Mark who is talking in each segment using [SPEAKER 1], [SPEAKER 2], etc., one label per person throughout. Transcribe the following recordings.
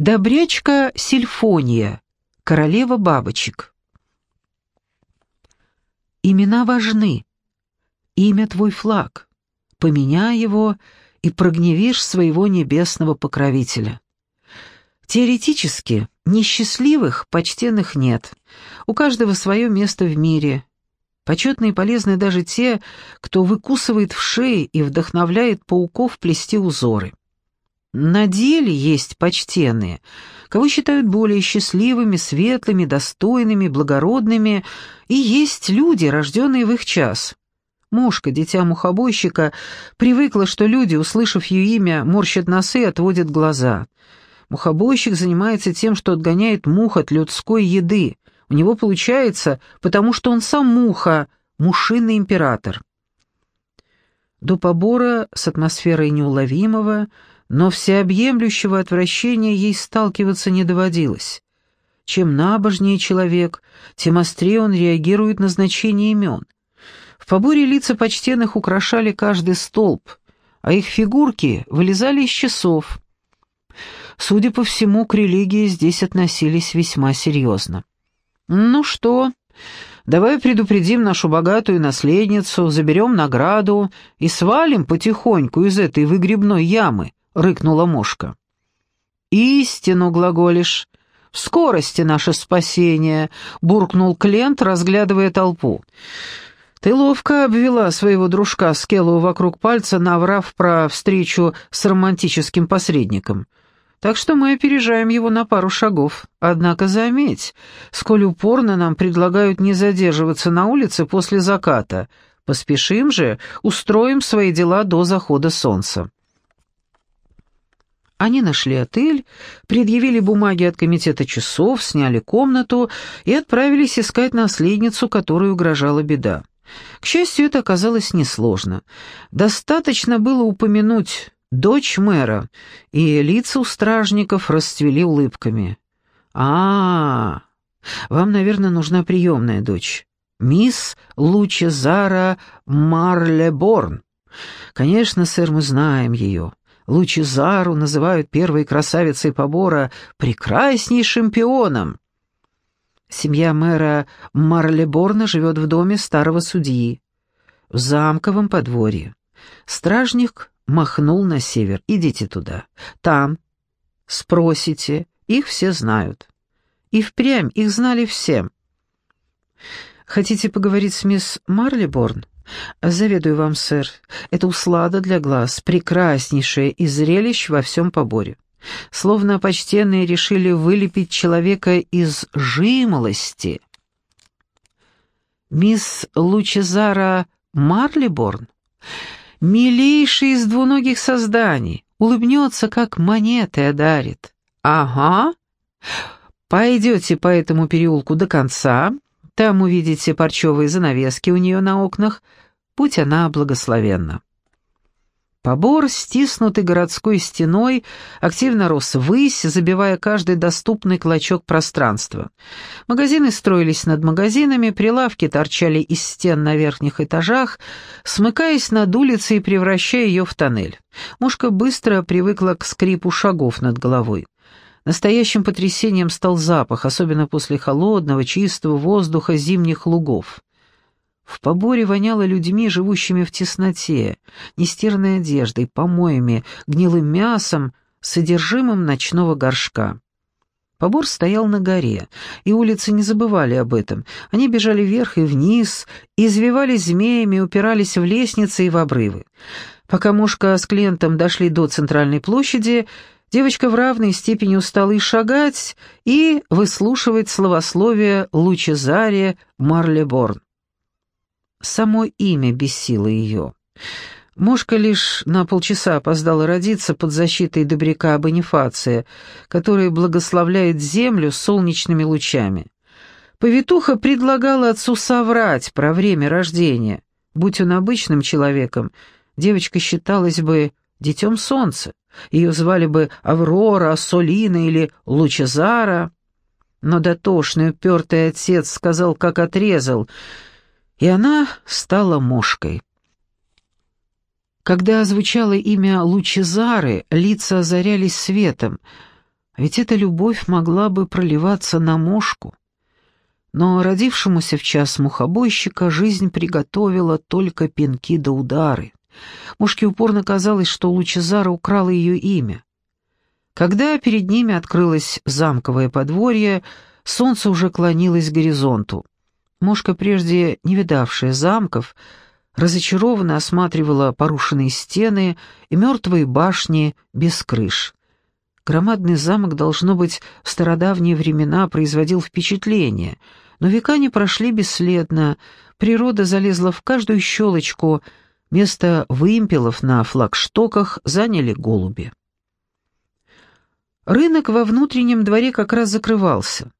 [SPEAKER 1] Добрячка Сильфония, королева бабочек. Имена важны. Имя твой флаг. Поменяй его и прогневишь своего небесного покровителя. Теоретически, несчастливых, почтенных нет. У каждого свое место в мире. Почетны и полезны даже те, кто выкусывает в шее и вдохновляет пауков плести узоры. На деле есть почтенные, кого считают более счастливыми, светлыми, достойными, благородными, и есть люди, рожденные в их час. Мушка, дитя мухобойщика, привыкла, что люди, услышав ее имя, морщат носы и отводят глаза. Мухобойщик занимается тем, что отгоняет мух от людской еды. У него получается, потому что он сам муха, мушиный император. До побора с атмосферой неуловимого, но всеобъемлющего отвращения ей сталкиваться не доводилось. Чем набожнее человек, тем острее он реагирует на значение имен. В поборе лица почтенных украшали каждый столб, а их фигурки вылезали из часов. Судя по всему, к религии здесь относились весьма серьезно. «Ну что, давай предупредим нашу богатую наследницу, заберем награду и свалим потихоньку из этой выгребной ямы», — рыкнула мошка. «Истину глаголишь. В скорости наше спасение», — буркнул Клент, разглядывая толпу. «Ты ловко обвела своего дружка Скеллу вокруг пальца, наврав про встречу с романтическим посредником. Так что мы опережаем его на пару шагов. Однако заметь, сколь упорно нам предлагают не задерживаться на улице после заката. Поспешим же, устроим свои дела до захода солнца». Они нашли отель, предъявили бумаги от комитета часов, сняли комнату и отправились искать наследницу, которой угрожала беда. К счастью, это оказалось несложно. Достаточно было упомянуть «дочь мэра», и лица у стражников расцвели улыбками. а, -а, -а вам, наверное, нужна приемная дочь. Мисс Лучезара Марлеборн. Конечно, сэр, мы знаем ее. Лучезару называют первой красавицей побора прекраснейшим пионом. Семья мэра Марлеборна живет в доме старого судьи, в замковом подворье. Стражник махнул на север. «Идите туда. Там. Спросите. Их все знают». И впрямь их знали всем. «Хотите поговорить с мисс Марлеборн?» «Заведую вам, сэр. Это услада для глаз, прекраснейшее из зрелищ во всем поборе. Словно почтенные решили вылепить человека из жимолости». «Мисс Лучезара Марлиборн, милейший из двуногих созданий, улыбнется, как монеты одарит. Ага. Пойдете по этому переулку до конца, там увидите парчевые занавески у нее на окнах, будь она благословенна. Побор, стиснутый городской стеной, активно рос ввысь, забивая каждый доступный клочок пространства. Магазины строились над магазинами, прилавки торчали из стен на верхних этажах, смыкаясь над улицей и превращая ее в тоннель. Мушка быстро привыкла к скрипу шагов над головой. Настоящим потрясением стал запах, особенно после холодного, чистого воздуха зимних лугов. В поборе воняло людьми, живущими в тесноте, нестирной одеждой, помоями, гнилым мясом, содержимым ночного горшка. Побор стоял на горе, и улицы не забывали об этом. Они бежали вверх и вниз, извивались змеями, упирались в лестницы и в обрывы. Пока мушка с клиентом дошли до центральной площади, Девочка в равной степени устала и шагать, и выслушивать словословие Лучезария Марлеборн. Само имя бесило ее. Мошка лишь на полчаса опоздала родиться под защитой добряка Бонифация, который благословляет землю солнечными лучами. Повитуха предлагала отцу соврать про время рождения. Будь он обычным человеком, девочка считалась бы детем солнца. Ее звали бы Аврора, Солина или Лучезара. Но дотошный, упертый отец сказал, как отрезал, и она стала мошкой. Когда озвучало имя Лучезары, лица озарялись светом, Ведь эта любовь могла бы проливаться на мошку. Но родившемуся в час мухобойщика жизнь приготовила только пинки да удары. Мушке упорно казалось, что Лучезара украла ее имя. Когда перед ними открылось замковое подворье, солнце уже клонилось к горизонту. Мушка, прежде не видавшая замков, разочарованно осматривала порушенные стены и мертвые башни без крыш. Громадный замок, должно быть, в стародавние времена производил впечатление, но века не прошли бесследно, природа залезла в каждую щелочку, место вымпелов на флагштоках заняли голуби. Рынок во внутреннем дворе как раз закрывался.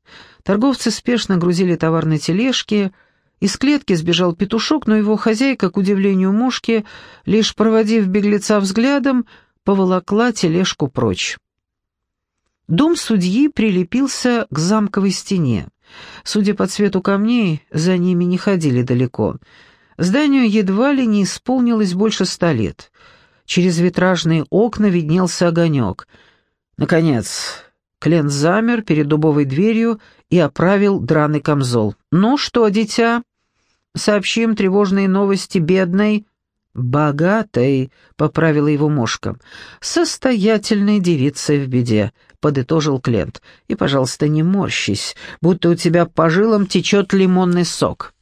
[SPEAKER 1] Торговцы спешно грузили товар на тележки, из клетки сбежал петушок, но его хозяйка, к удивлению мушки, лишь проводив беглеца взглядом, поволокла тележку прочь. Дом судьи прилепился к замковой стене. Судя по цвету камней, за ними не ходили далеко. Зданию едва ли не исполнилось больше ста лет. Через витражные окна виднелся огонек. Наконец, Клен замер перед дубовой дверью и оправил драный камзол. «Ну что, дитя? Сообщим тревожные новости бедной...» «Богатой», — поправила его мошка. «Состоятельной девицей в беде», — подытожил Клент. «И, пожалуйста, не морщись, будто у тебя по жилам течет лимонный сок».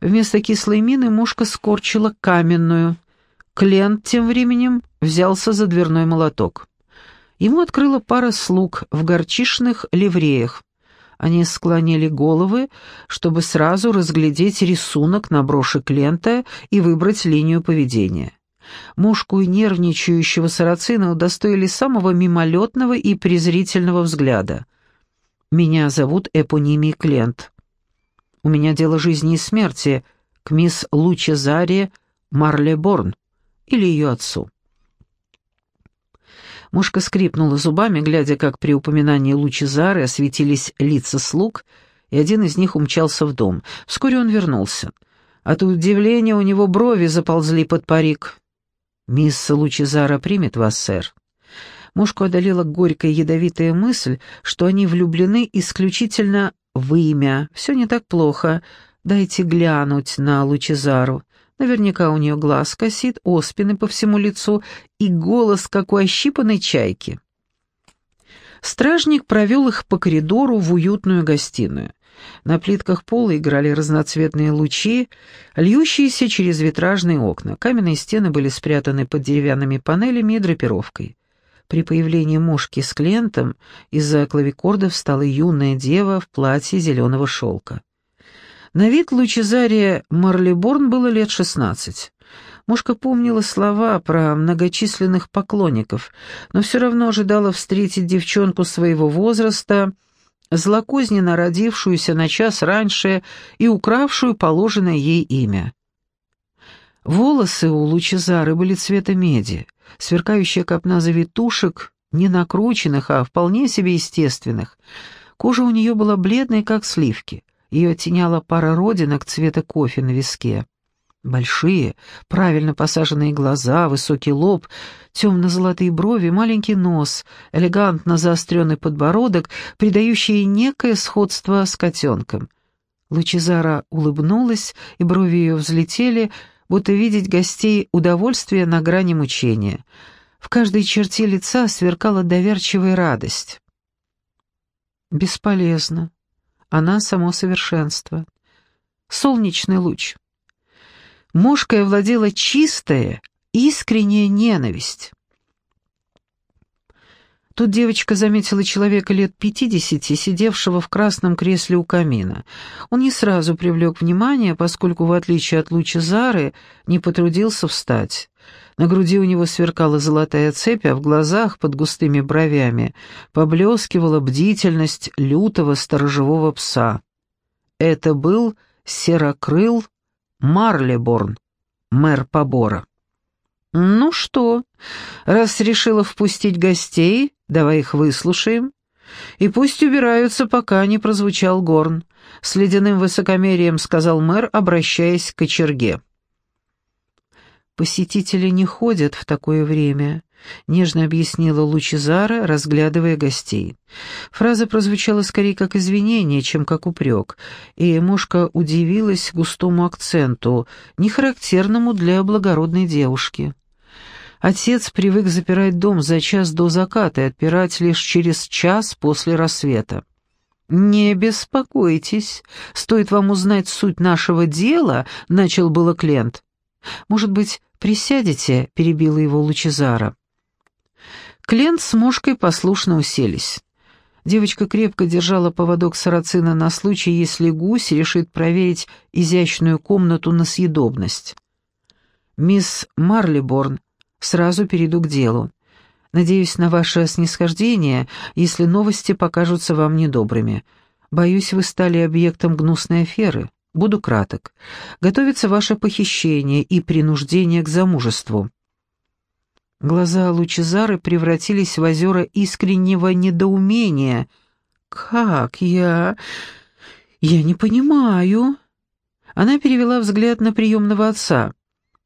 [SPEAKER 1] Вместо кислой мины мушка скорчила каменную. Клент тем временем взялся за дверной молоток. Ему открыла пара слуг в горчишных ливреях. Они склонили головы, чтобы сразу разглядеть рисунок на броши Клента и выбрать линию поведения. Мушку и нервничающего сарацина удостоили самого мимолетного и презрительного взгляда. «Меня зовут Эпонимий Клент. У меня дело жизни и смерти к мисс Лучезаре Марлеборн или ее отцу». Мушка скрипнула зубами, глядя, как при упоминании Лучезары осветились лица слуг, и один из них умчался в дом. Вскоре он вернулся. От удивления у него брови заползли под парик. «Мисс Лучезара примет вас, сэр». Мушку одолела горькая ядовитая мысль, что они влюблены исключительно в имя. Все не так плохо. Дайте глянуть на Лучезару. Наверняка у нее глаз косит, оспины по всему лицу и голос, как у ощипанной чайки. Стражник провел их по коридору в уютную гостиную. На плитках пола играли разноцветные лучи, льющиеся через витражные окна. Каменные стены были спрятаны под деревянными панелями и драпировкой. При появлении мушки с клиентом из-за клавикордов встала юная дева в платье зеленого шелка. На вид Лучезария Марлиборн было лет шестнадцать. Мушка помнила слова про многочисленных поклонников, но все равно ожидала встретить девчонку своего возраста, злокозненно родившуюся на час раньше и укравшую положенное ей имя. Волосы у Лучезары были цвета меди, сверкающая копна завитушек, не накрученных, а вполне себе естественных. Кожа у нее была бледной, как сливки. Ее оттеняла пара родинок цвета кофе на виске. Большие, правильно посаженные глаза, высокий лоб, темно-золотые брови, маленький нос, элегантно заостренный подбородок, придающий некое сходство с котенком. Лучезара улыбнулась, и брови ее взлетели, будто видеть гостей удовольствие на грани мучения. В каждой черте лица сверкала доверчивая радость. «Бесполезно», она само совершенство. Солнечный луч. Мошкой овладела чистая, искренняя ненависть. Тут девочка заметила человека лет пятидесяти, сидевшего в красном кресле у камина. Он не сразу привлек внимание, поскольку, в отличие от Лучезары, не потрудился встать. На груди у него сверкала золотая цепь, а в глазах под густыми бровями поблескивала бдительность лютого сторожевого пса. Это был серокрыл Марлеборн, мэр побора. «Ну что, раз решила впустить гостей, давай их выслушаем. И пусть убираются, пока не прозвучал горн», — с ледяным высокомерием сказал мэр, обращаясь к кочерге. посетители не ходят в такое время», — нежно объяснила Лучезара, разглядывая гостей. Фраза прозвучала скорее как извинение, чем как упрек, и Мошка удивилась густому акценту, нехарактерному для благородной девушки. Отец привык запирать дом за час до заката и отпирать лишь через час после рассвета. «Не беспокойтесь, стоит вам узнать суть нашего дела», — начал было Клент. «Может быть, присядете?» — перебила его Лучезара. Клент с Мошкой послушно уселись. Девочка крепко держала поводок сарацина на случай, если гусь решит проверить изящную комнату на съедобность. «Мисс Марлиборн, сразу перейду к делу. Надеюсь на ваше снисхождение, если новости покажутся вам недобрыми. Боюсь, вы стали объектом гнусной аферы. Буду краток. Готовится ваше похищение и принуждение к замужеству». Глаза Лучезары превратились в озера искреннего недоумения. «Как я... я не понимаю...» Она перевела взгляд на приемного отца.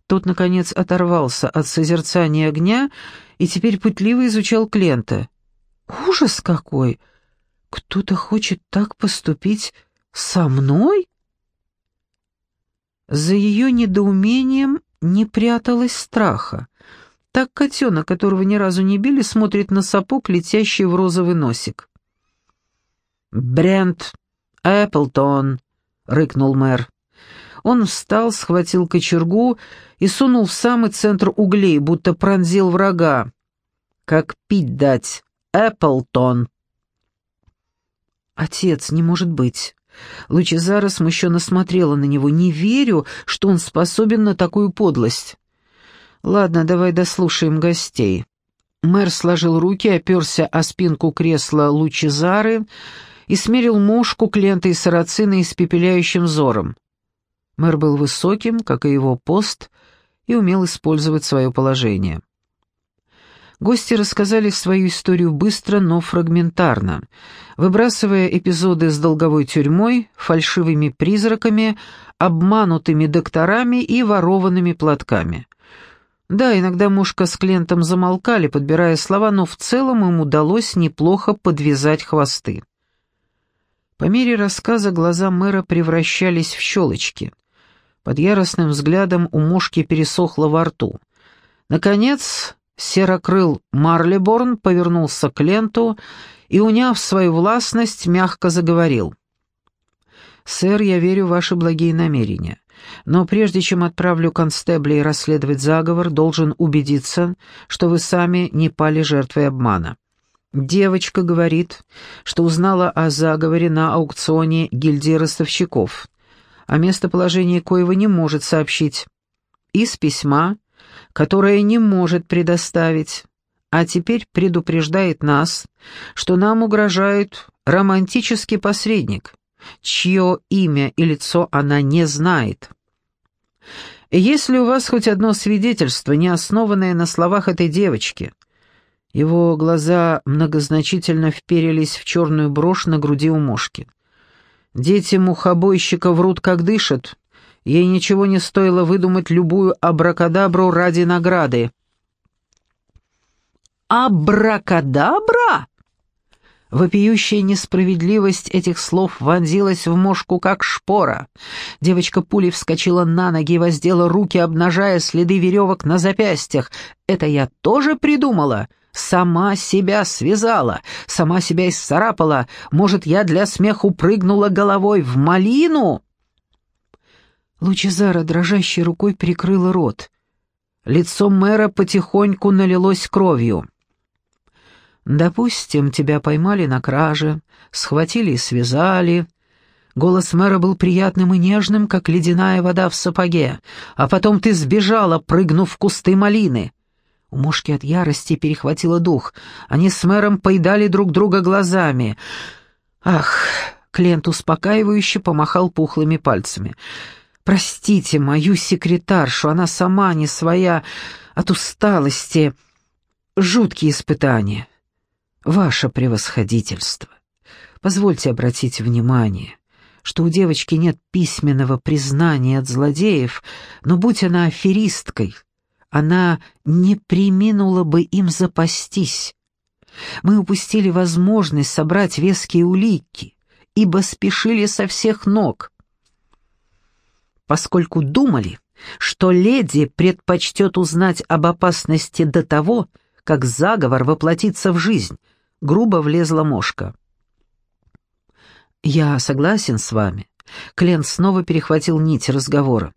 [SPEAKER 1] Тот, наконец, оторвался от созерцания огня и теперь пытливо изучал Клента. «Ужас какой! Кто-то хочет так поступить со мной?» За ее недоумением не пряталось страха. Так котенок, которого ни разу не били, смотрит на сапог, летящий в розовый носик. «Брент Эпплтон!» — рыкнул мэр. Он встал, схватил кочергу и сунул в самый центр углей, будто пронзил врага. «Как пить дать? Эпплтон!» «Отец, не может быть!» Лучезара смущенно смотрела на него. «Не верю, что он способен на такую подлость!» «Ладно, давай дослушаем гостей». Мэр сложил руки, оперся о спинку кресла Лучезары и смерил мушку клиента и сарацина испепеляющим взором. Мэр был высоким, как и его пост, и умел использовать свое положение. Гости рассказали свою историю быстро, но фрагментарно, выбрасывая эпизоды с долговой тюрьмой, фальшивыми призраками, обманутыми докторами и ворованными платками. Да, иногда мушка с клиентом замолкали, подбирая слова, но в целом им удалось неплохо подвязать хвосты. По мере рассказа глаза мэра превращались в щелочки. Под яростным взглядом у мушки пересохло во рту. Наконец, серокрыл Марлиборн повернулся к ленту и, уняв свою властность, мягко заговорил. «Сэр, я верю в ваши благие намерения. Но прежде чем отправлю констеблей расследовать заговор, должен убедиться, что вы сами не пали жертвой обмана. Девочка говорит, что узнала о заговоре на аукционе гильдии ростовщиков, а местоположение коего не может сообщить. Из письма, которое не может предоставить, а теперь предупреждает нас, что нам угрожает романтический посредник, чье имя и лицо она не знает. Если у вас хоть одно свидетельство, не основанное на словах этой девочки...» Его глаза многозначительно вперились в черную брошь на груди у мошки. «Дети мухобойщика врут, как дышат. Ей ничего не стоило выдумать любую абракадабру ради награды». «Абракадабра?» Вопиющая несправедливость этих слов вонзилась в мошку, как шпора. Девочка пулей вскочила на ноги и воздела руки, обнажая следы веревок на запястьях. «Это я тоже придумала?» Сама себя связала, сама себя исцарапала. Может, я для смеху прыгнула головой в малину?» Лучезара дрожащей рукой прикрыла рот. Лицо мэра потихоньку налилось кровью. «Допустим, тебя поймали на краже, схватили и связали». Голос мэра был приятным и нежным, как ледяная вода в сапоге. «А потом ты сбежала, прыгнув в кусты малины». У мушки от ярости перехватило дух. Они с мэром поедали друг друга глазами. «Ах!» — Клент успокаивающе помахал пухлыми пальцами. «Простите мою секретаршу, она сама не своя от усталости. Жуткие испытания». «Ваше превосходительство, позвольте обратить внимание, что у девочки нет письменного признания от злодеев, но будь она аферисткой, она не приминула бы им запастись. Мы упустили возможность собрать веские улики, ибо спешили со всех ног. Поскольку думали, что леди предпочтет узнать об опасности до того, как заговор воплотится в жизнь, грубо влезла мошка. «Я согласен с вами». Клен снова перехватил нить разговора.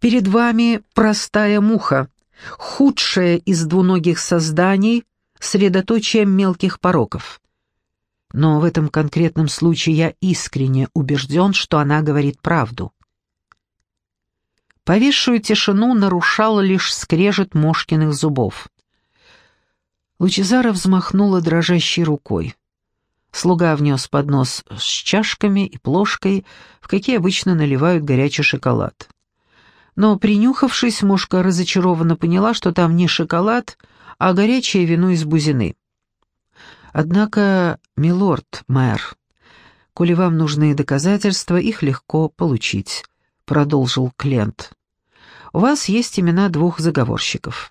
[SPEAKER 1] «Перед вами простая муха, худшая из двуногих созданий, средоточие мелких пороков. Но в этом конкретном случае я искренне убежден, что она говорит правду. Повисшую тишину нарушало лишь скрежет Мошкиных зубов. Лучезара взмахнула дрожащей рукой. Слуга внес поднос с чашками и плошкой, в какие обычно наливают горячий шоколад. Но, принюхавшись, мушка разочарованно поняла, что там не шоколад, а горячее вино из бузины. Однако, милорд, мэр, коли вам нужны доказательства, их легко получить продолжил Клент. «У вас есть имена двух заговорщиков.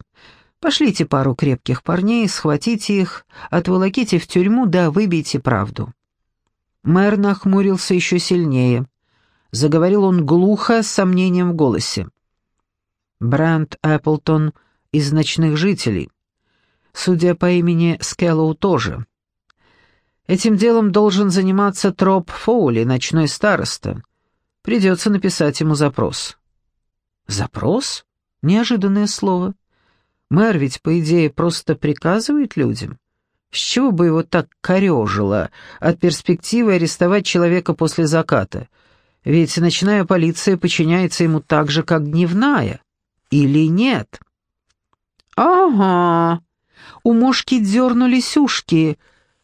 [SPEAKER 1] Пошлите пару крепких парней, схватите их, отволоките в тюрьму, да выбейте правду». Мэр нахмурился еще сильнее. Заговорил он глухо, с сомнением в голосе. Бранд Эпплтон из «Ночных жителей». Судя по имени Скеллоу тоже. Этим делом должен заниматься Троп Фоули, ночной староста. Придется написать ему запрос». «Запрос? Неожиданное слово. Мэр ведь, по идее, просто приказывает людям. С чего бы его так корежило от перспективы арестовать человека после заката? Ведь ночная полиция подчиняется ему так же, как дневная. Или нет?» «Ага!» У мошки дернулись ушки.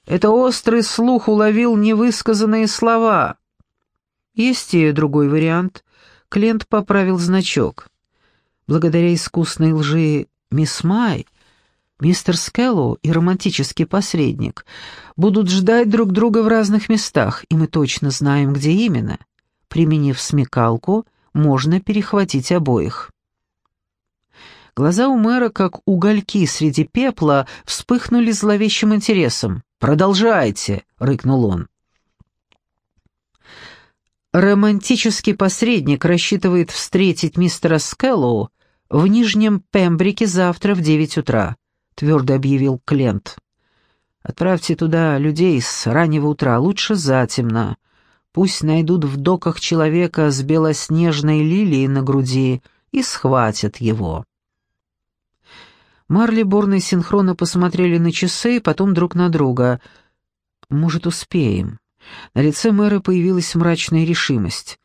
[SPEAKER 1] Это острый слух уловил невысказанные слова. Есть и другой вариант. Клиент поправил значок. Благодаря искусной лжи мисс Май, мистер Скеллоу и романтический посредник будут ждать друг друга в разных местах, и мы точно знаем, где именно. Применив смекалку, можно перехватить обоих. Глаза у мэра, как угольки среди пепла, вспыхнули зловещим интересом. «Продолжайте!» — рыкнул он. Романтический посредник рассчитывает встретить мистера Скеллоу в Нижнем Пембрике завтра в девять утра», — твердо объявил Клент. «Отправьте туда людей с раннего утра, лучше затемно. Пусть найдут в доках человека с белоснежной лилией на груди и схватят его». Марли Борн и синхронно посмотрели на часы, потом друг на друга. «Может, успеем?» На лице мэра появилась мрачная решимость.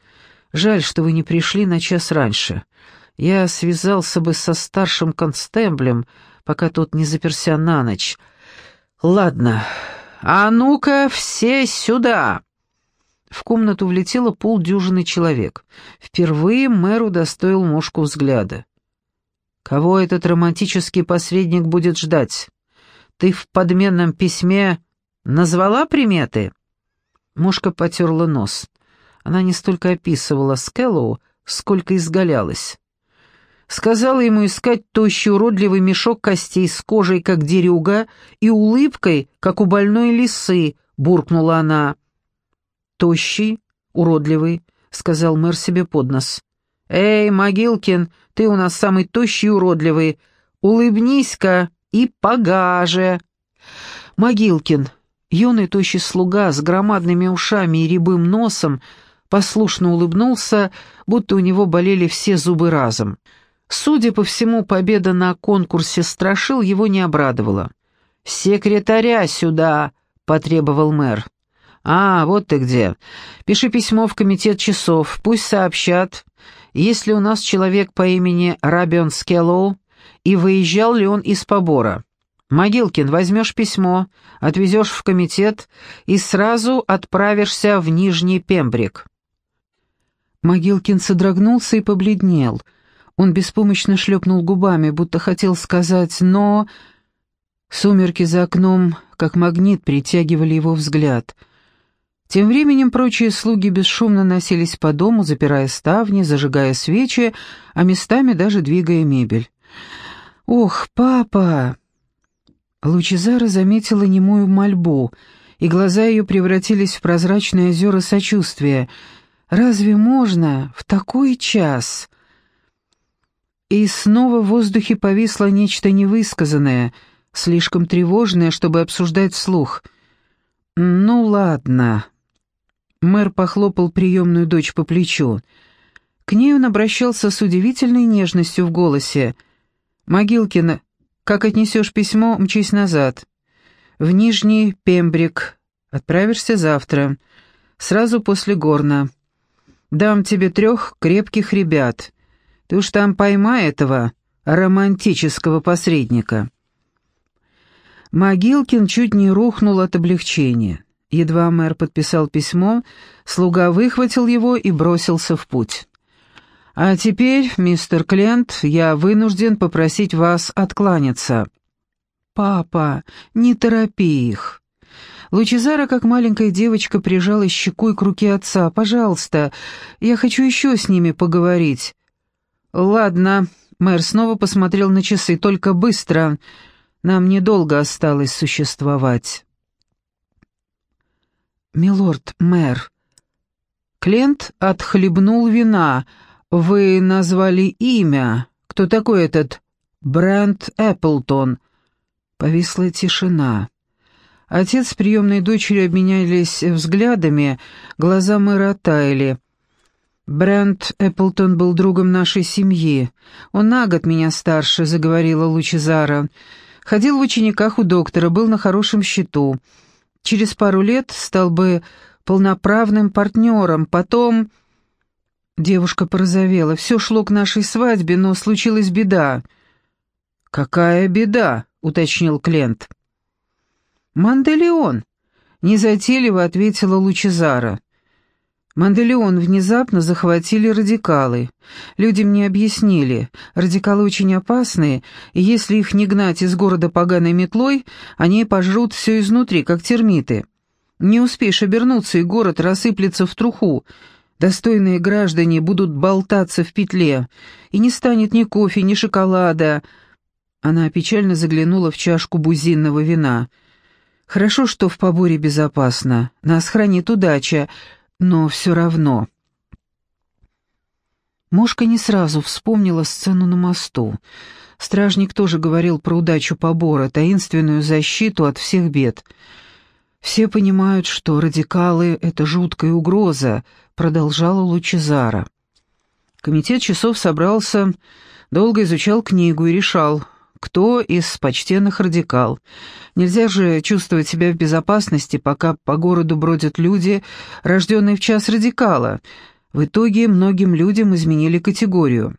[SPEAKER 1] «Жаль, что вы не пришли на час раньше. Я связался бы со старшим констеблем, пока тот не заперся на ночь. Ладно, а ну-ка все сюда!» В комнату влетело полдюжины человек. Впервые мэр удостоил мушку взгляда. «Кого этот романтический посредник будет ждать? Ты в подменном письме назвала приметы?» Мушка потерла нос. Она не столько описывала Скеллоу, сколько изгалялась. Сказала ему искать тощий уродливый мешок костей с кожей, как дерюга, и улыбкой, как у больной лисы, буркнула она. «Тощий, уродливый», — сказал мэр себе под нос. «Эй, Могилкин, ты у нас самый тощий и уродливый. Улыбнись-ка и погаже». Могилкин, Юный тощий слуга с громадными ушами и рябым носом послушно улыбнулся, будто у него болели все зубы разом. Судя по всему, победа на конкурсе страшил его не обрадовала. «Секретаря сюда!» — потребовал мэр. «А, вот ты где. Пиши письмо в комитет часов, пусть сообщат, есть ли у нас человек по имени Рабион Скеллоу и выезжал ли он из побора. Могилкин, возьмешь письмо, отвезешь в комитет и сразу отправишься в Нижний Пембрик». Могилкин содрогнулся и побледнел. Он беспомощно шлепнул губами, будто хотел сказать «но...» Сумерки за окном, как магнит, притягивали его взгляд. Тем временем прочие слуги бесшумно носились по дому, запирая ставни, зажигая свечи, а местами даже двигая мебель. «Ох, папа!» Лучезара заметила немую мольбу, и глаза ее превратились в прозрачные озера сочувствия. «Разве можно в такой час?» И снова в воздухе повисло нечто невысказанное, слишком тревожное, чтобы обсуждать вслух. «Ну ладно». Мэр похлопал приемную дочь по плечу. К ней он обращался с удивительной нежностью в голосе. «Могилкина, как отнесешь письмо, мчись назад. В Нижний Пембрик. Отправишься завтра. Сразу после Горна. Дам тебе трех крепких ребят. Ты уж там поймай этого романтического посредника». Могилкин чуть не рухнул от облегчения. Едва мэр подписал письмо, слуга выхватил его и бросился в путь. «А теперь, мистер Клент, я вынужден попросить вас откланяться». «Папа, не торопи их». Лучезара, как маленькая девочка, прижала щекой к руке отца. «Пожалуйста, я хочу еще с ними поговорить». «Ладно», — мэр снова посмотрел на часы, — «только быстро. Нам недолго осталось существовать». «Милорд, мэр». Клент отхлебнул вина — «Вы назвали имя. Кто такой этот Брент Эпплтон?» Повисла тишина. Отец с приемной дочерью обменялись взглядами, глаза мэра оттаяли. «Брент Эпплтон был другом нашей семьи. Он на год меня старше», — заговорила Лучезара. «Ходил в учениках у доктора, был на хорошем счету. Через пару лет стал бы полноправным партнером, потом...» Девушка порозовела. Все шло к нашей свадьбе, но случилась беда. «Какая беда?» — уточнил Клент. «Манделеон», — незатейливо ответила Лучезара. Манделеон внезапно захватили радикалы. Люди мне объяснили, радикалы очень опасные, и если их не гнать из города поганой метлой, они пожрут все изнутри, как термиты. Не успеешь обернуться, и город рассыплется в труху, Достойные граждане будут болтаться в петле, и не станет ни кофе, ни шоколада. Она печально заглянула в чашку бузинного вина. Хорошо, что в поборе безопасно, нас хранит удача, но все равно. Мошка не сразу вспомнила сцену на мосту. Стражник тоже говорил про удачу побора, таинственную защиту от всех бед. Все понимают, что радикалы — это жуткая угроза, продолжала Лучезара. Комитет часов собрался, долго изучал книгу и решал, кто из почтенных радикал. Нельзя же чувствовать себя в безопасности, пока по городу бродят люди, рожденные в час радикала. В итоге многим людям изменили категорию.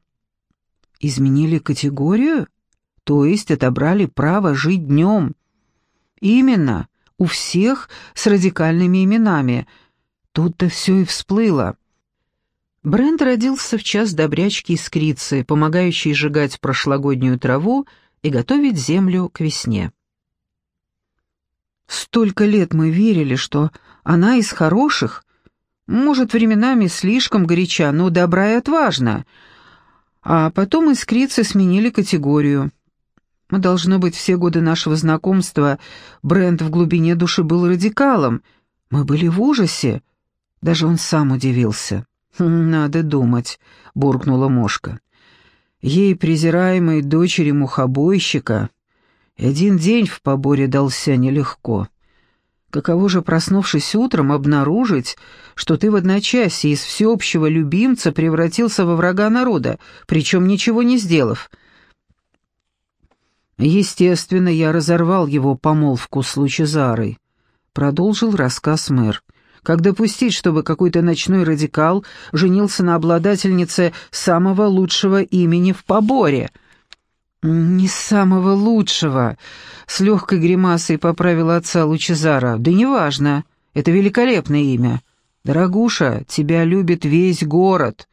[SPEAKER 1] Изменили категорию? То есть отобрали право жить днем. Именно, у всех с радикальными именами – Тут-то все и всплыло. Брент родился в час добрячки искрицы, помогающей сжигать прошлогоднюю траву и готовить землю к весне. Столько лет мы верили, что она из хороших, может, временами слишком горяча, но добра и отважна. А потом искрицы сменили категорию. Должно быть, все годы нашего знакомства Брент в глубине души был радикалом. Мы были в ужасе, даже он сам удивился. «Хм, «Надо думать», — буркнула Мошка. Ей, презираемой дочери мухобойщика, один день в поборе дался нелегко. Каково же, проснувшись утром, обнаружить, что ты в одночасье из всеобщего любимца превратился во врага народа, причем ничего не сделав? Естественно, я разорвал его помолвку с Лучезарой. Продолжил рассказ мэр. Как допустить, чтобы какой-то ночной радикал женился на обладательнице самого лучшего имени в поборе? «Не самого лучшего», — с легкой гримасой поправила отца Лучезара. «Да неважно, это великолепное имя. Дорогуша, тебя любит весь город.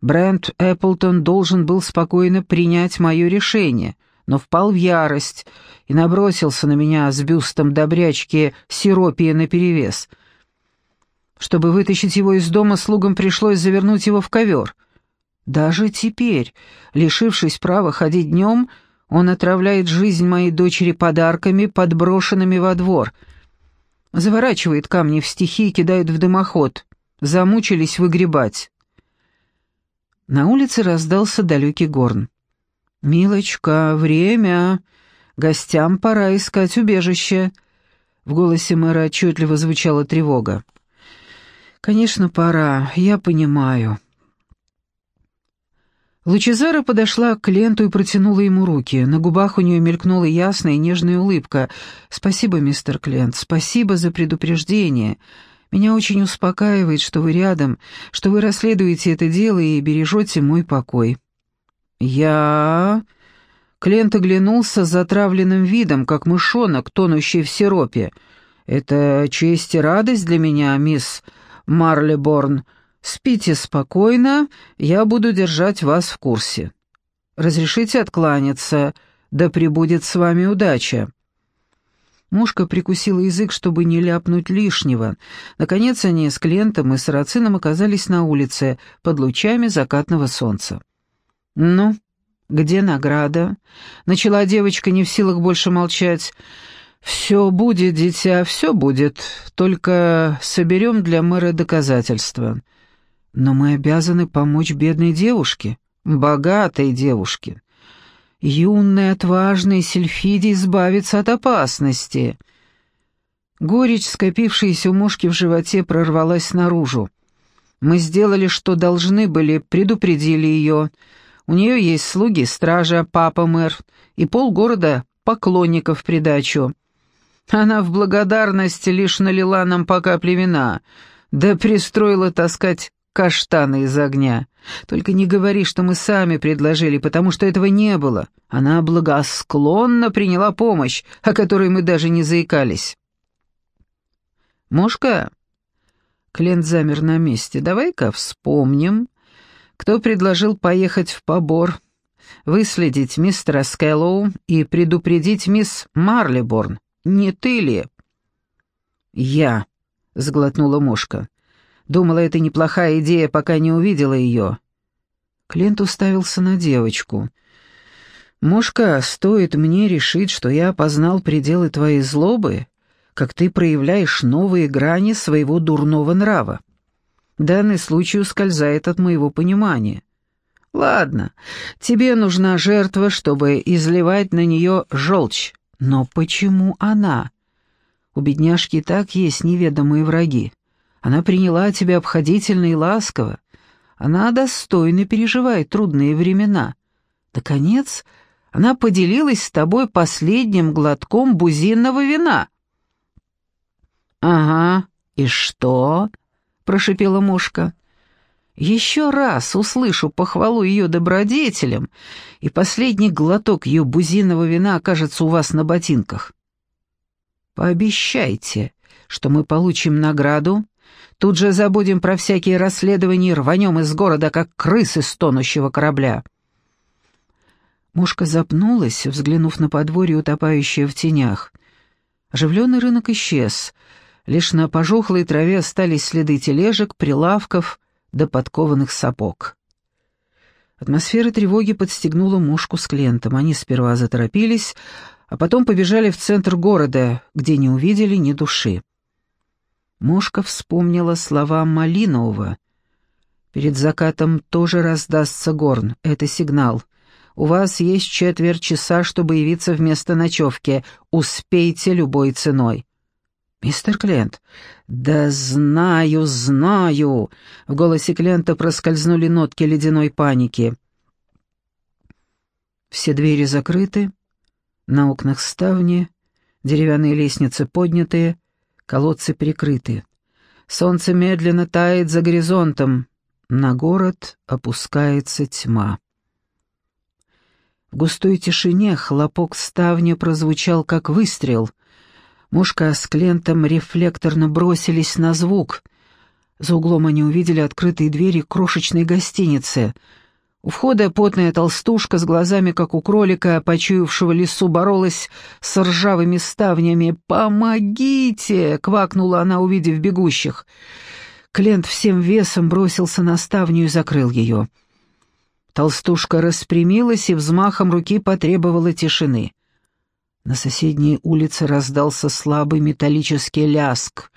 [SPEAKER 1] Брент Эпплтон должен был спокойно принять мое решение» но впал в ярость и набросился на меня с бюстом добрячки сиропия наперевес. Чтобы вытащить его из дома, слугам пришлось завернуть его в ковер. Даже теперь, лишившись права ходить днем, Он отравляет жизнь моей дочери подарками, подброшенными во двор. Заворачивает камни в стихи и кидает в дымоход. Замучились выгребать. На улице раздался далекий горн. «Милочка, время! Гостям пора искать убежище!» В голосе мэра отчетливо звучала тревога. «Конечно, пора, я понимаю». Лучезара подошла к Ленту и протянула ему руки. На губах у нее мелькнула ясная и нежная улыбка. «Спасибо, мистер Клент, спасибо за предупреждение. Меня очень успокаивает, что вы рядом, что вы расследуете это дело и бережете мой покой». «Я...» Клент оглянулся с затравленным видом, как мышонок, тонущий в сиропе. «Это честь и радость для меня, мисс Марлеборн. Спите спокойно, я буду держать вас в курсе. Разрешите откланяться, да пребудет с вами удача». Мушка прикусила язык, чтобы не ляпнуть лишнего. Наконец они с клиентом и сарацином оказались на улице под лучами закатного солнца. «Ну, где награда?» Начала девочка, не в силах больше молчать. «Все будет, дитя, все будет. Только соберем для мэра доказательства. Но мы обязаны помочь бедной девушке, богатой девушке. Юной, отважной Сельфиде избавиться от опасности». Горечь, скопившаяся у мушки в животе, прорвалась наружу. Мы сделали, что должны были, предупредили ее. У нее есть слуги, стража, папа мэр и полгорода поклонников в придачу. Она в благодарность лишь налила нам по капле вина, да пристроила таскать каштаны из огня. Только не говори, что мы сами предложили, потому что этого не было. Она благосклонно приняла помощь, о которой мы даже не заикались. «Мошка?» Клент замер на месте. «Давай-ка вспомним, кто предложил поехать в побор, выследить мистера Скэллоу и предупредить мисс Марлиборн. Не ты ли?» «Я», — сглотнула мушка. Думала, это неплохая идея, пока не увидела ее. Клент уставился на девочку. «Мушка, стоит мне решить, что я опознал пределы твоей злобы, как ты проявляешь новые грани своего дурного нрава. Данный случай ускользает от моего понимания. Ладно, тебе нужна жертва, чтобы изливать на нее желчь. Но почему она? У бедняжки и так есть неведомые враги. Она приняла тебя обходительно и ласково. Она достойно переживает трудные времена. Наконец, она поделилась с тобой последним глотком бузинного вина. «Ага, и что?» — прошипела мушка. «Еще раз услышу похвалу ее добродетелям, и последний глоток ее бузиного вина окажется у вас на ботинках. Пообещайте, что мы получим награду Тут же забудем про всякие расследования и рванем из города, как крысы с тонущего корабля». Мушка запнулась, взглянув на подворье, утопающее в тенях. Оживленный рынок исчез. Лишь на пожухлой траве остались следы тележек, прилавков да подкованных сапог. Атмосфера тревоги подстегнула мушку с клиентом. Они сперва заторопились, а потом побежали в центр города, где не увидели ни души. Мушка вспомнила слова Малинового. «Перед закатом тоже раздастся горн. Это сигнал. У вас есть четверть часа, чтобы явиться вместо ночевки. Успейте любой ценой». «Мистер Клент?» «Да знаю, знаю!» В голосе Клента проскользнули нотки ледяной паники. Все двери закрыты, на окнах ставни, деревянные лестницы поднятые — Колодцы перекрыты. Солнце медленно тает за горизонтом. На город опускается тьма. В густой тишине хлопок ставня прозвучал, как выстрел. Мушка с Клентом рефлекторно бросились на звук. За углом они увидели открытые двери крошечной гостиницы — у входа потная толстушка с глазами, как у кролика, почуявшего лесу, боролась с ржавыми ставнями. «Помогите!» — квакнула она, увидев бегущих. Клент всем весом бросился на ставню и закрыл ее. Толстушка распрямилась и взмахом руки потребовала тишины. На соседней улице раздался слабый металлический ляск,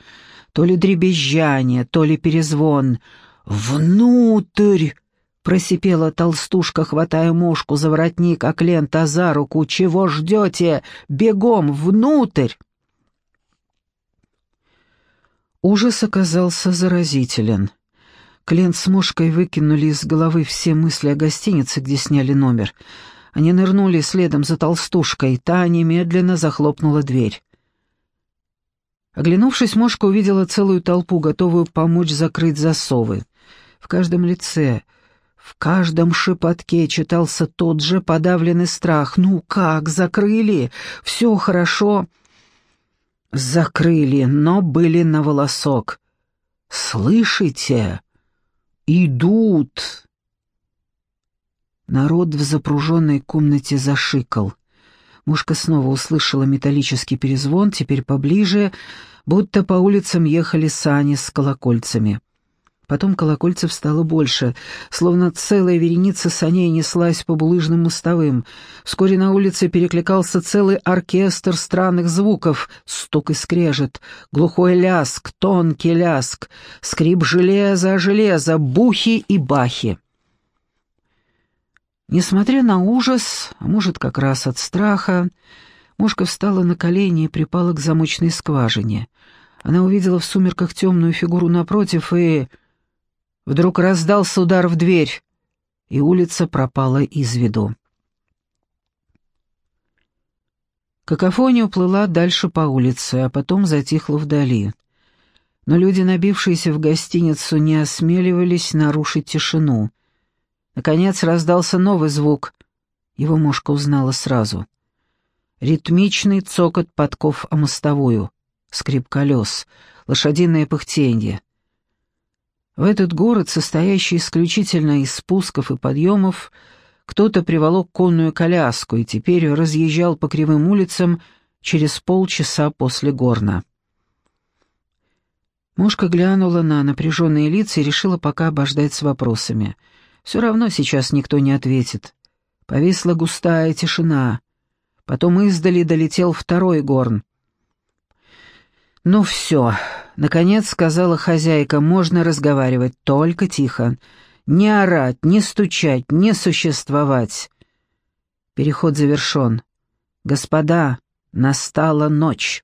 [SPEAKER 1] то ли дребезжание, то ли перезвон. «Внутрь!» — просипела толстушка, хватая мушку за воротник, а Клента за руку. «Чего ждете? Бегом внутрь!» Ужас оказался заразителен. Клент с мушкой выкинули из головы все мысли о гостинице, где сняли номер. Они нырнули следом за толстушкой, та немедленно захлопнула дверь. Оглянувшись, Мошка увидела целую толпу, готовую помочь закрыть засовы. В каждом лице, в каждом шепотке читался тот же подавленный страх. «Ну как, закрыли? Все хорошо?» Закрыли, но были на волосок. «Слышите?» «Идут!» Народ в запруженной комнате зашикал. Мушка снова услышала металлический перезвон, теперь поближе, будто по улицам ехали сани с колокольцами. Потом колокольцев стало больше, словно целая вереница саней неслась по булыжным мостовым. Вскоре на улице перекликался целый оркестр странных звуков, стук и скрежет, глухой ляск, тонкий ляск, скрип железа о железо, бухи и бахи. Несмотря на ужас, а может, как раз от страха, Мушка встала на колени и припала к замочной скважине. Она увидела в сумерках темную фигуру напротив и Вдруг раздался удар в дверь, и улица пропала из виду. Какофония уплыла дальше по улице, а потом затихла вдали. Но люди, набившиеся в гостиницу, не осмеливались нарушить тишину. Наконец раздался новый звук. Его мушка узнала сразу. Ритмичный цокот подков о мостовую, скрип колес, лошадиное пыхтенье — в этот город, состоящий исключительно из спусков и подъемов, кто-то приволок конную коляску и теперь разъезжал по кривым улицам через полчаса после горна. Мушка глянула на напряженные лица и решила пока обождать с вопросами. Все равно сейчас никто не ответит. Повисла густая тишина. Потом издали долетел второй горн. «Ну все», — наконец сказала хозяйка, — «можно разговаривать, только тихо. Не орать, не стучать, не существовать». Переход завершен. «Господа, настала ночь».